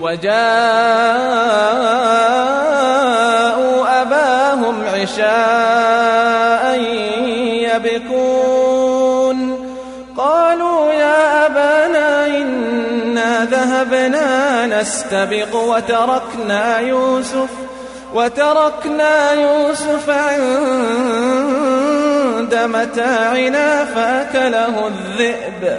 وجاءوا أباهم عشاء يبكون. قالوا يا أبانا إنا ذهبنا نستبق وتركنا يوسف وتركنا يوسف عند متاعنا فأكله الذئب.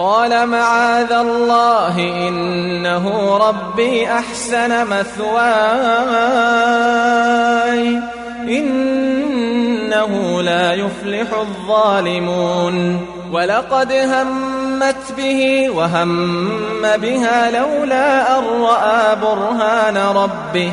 قال معاذ الله إنه ربي أحسن مثواي إنه لا يفلح الظالمون ولقد همت به وهم بها لولا أن رأى برهان ربه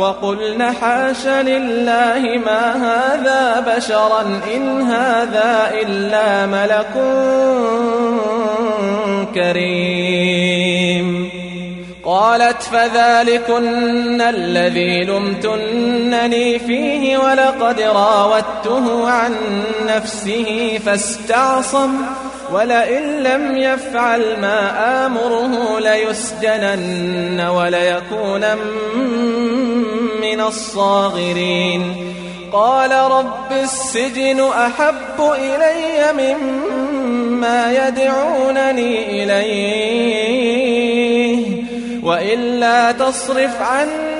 وقلن حاش لله ما هذا بشرا إن هذا إلا ملك كريم. قالت فذلكن الذي لمتنني فيه ولقد راودته عن نفسه فاستعصم ولئن لم يفعل ما آمره ليسجنن وليكون من الصاغرين. قال رب السجن أحب إلي مما يدعونني إليه وإلا تصرف عني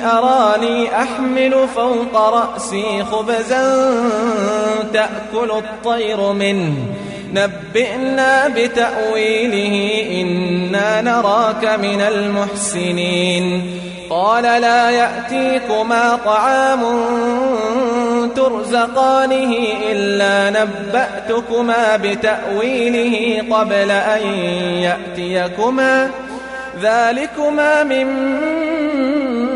أراني أحمل فوق رأسي خبزا تأكل الطير منه. نبئنا بتأويله إنا نراك من المحسنين. قال لا يأتيكما طعام ترزقانه إلا نبأتكما بتأويله قبل أن يأتيكما. ذلكما مما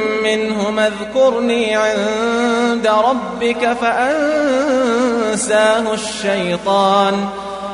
منهم اذكرني عند ربك فأنساه الشيطان.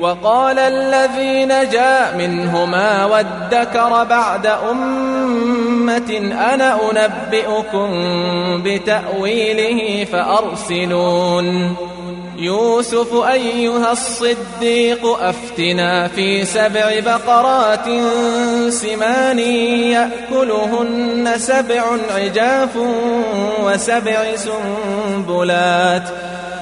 وقال الذي نجا منهما وادكر بعد أمة أنا أنبئكم بتأويله فأرسلون. يوسف أيها الصديق أفتنا في سبع بقرات سمان يأكلهن سبع عجاف وسبع سنبلات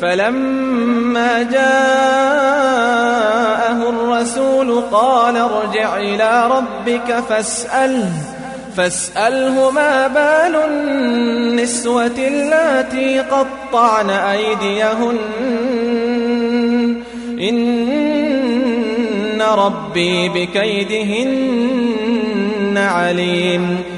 فلما جاءه الرسول قال ارجع إلى ربك فاسأله فاسأله ما بال النسوة اللاتي قطعن أيديهن؟ إن ربي بكيدهن عليم.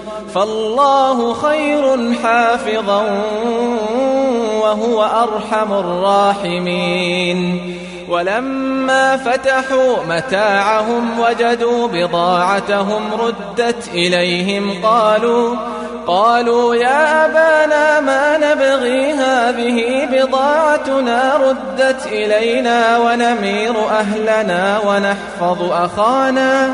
فالله خير حافظا وهو أرحم الراحمين. ولما فتحوا متاعهم وجدوا بضاعتهم ردت إليهم قالوا قالوا يا أبانا ما نبغي هذه بضاعتنا ردت إلينا ونمير أهلنا ونحفظ أخانا.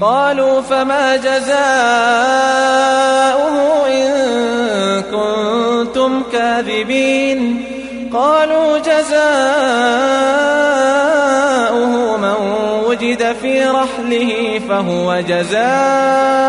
قالوا فما جزاؤه إن كنتم كاذبين قالوا جزاؤه من وجد في رحله فهو جزاؤه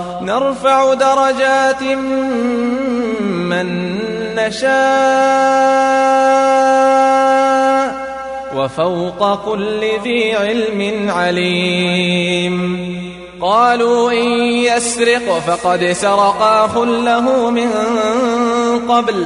نرفع درجات من نشاء وفوق كل ذي علم عليم. قالوا إن يسرق فقد سرق أخ له من قبل.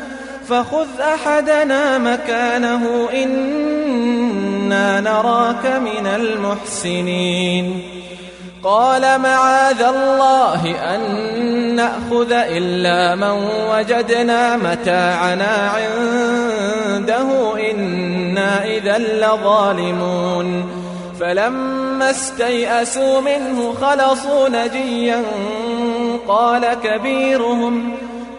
فخذ أحدنا مكانه إنا نراك من المحسنين. قال معاذ الله أن نأخذ إلا من وجدنا متاعنا عنده إنا إذا لظالمون. فلما استيئسوا منه خلصوا نجيا قال كبيرهم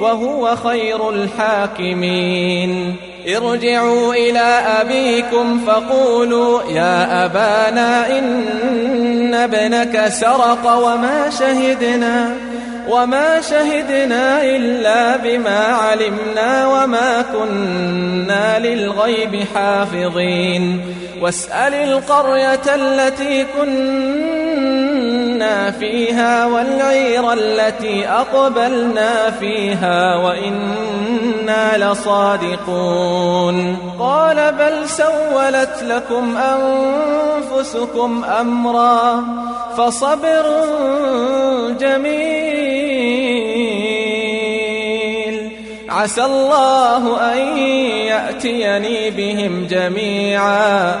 وهو خير الحاكمين. ارجعوا إلى أبيكم فقولوا يا أبانا إن ابنك سرق وما شهدنا وما شهدنا إلا بما علمنا وما كنا للغيب حافظين. واسأل القرية التي كنا فيها والعير التي أقبلنا فيها وإنا لصادقون. قال بل سولت لكم أنفسكم أمرا فصبر جميل. عسى الله أن يأتيني بهم جميعا.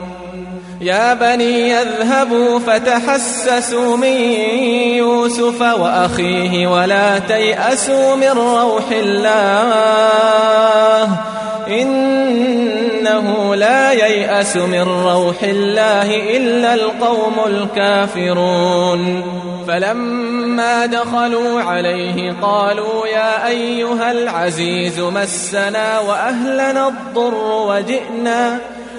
يا بني اذهبوا فتحسسوا من يوسف وأخيه ولا تيأسوا من روح الله إنه لا ييأس من روح الله إلا القوم الكافرون فلما دخلوا عليه قالوا يا أيها العزيز مسنا وأهلنا الضر وجئنا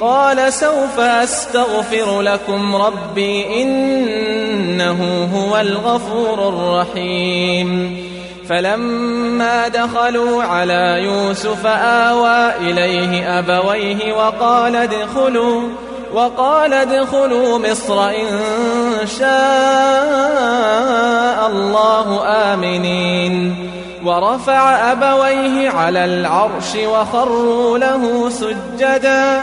قال سوف أستغفر لكم ربي إنه هو الغفور الرحيم. فلما دخلوا على يوسف آوى إليه أبويه وقال ادخلوا وقال ادخلوا مصر إن شاء الله آمنين. ورفع أبويه على العرش وخروا له سجداً.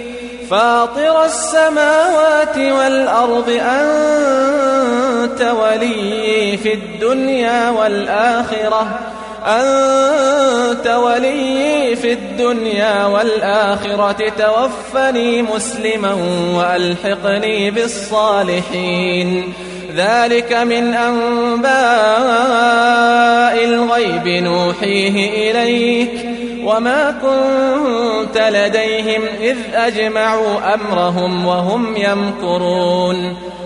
فاطر السماوات والأرض أنت ولي في الدنيا والآخرة. أنت ولي في الدنيا والآخرة. توفني مسلما وألحقني بالصالحين. ذلك من أنباء الغيب نوحيه إليك. وما كنت لديهم إذ أجمعوا أمرهم وهم يمكرون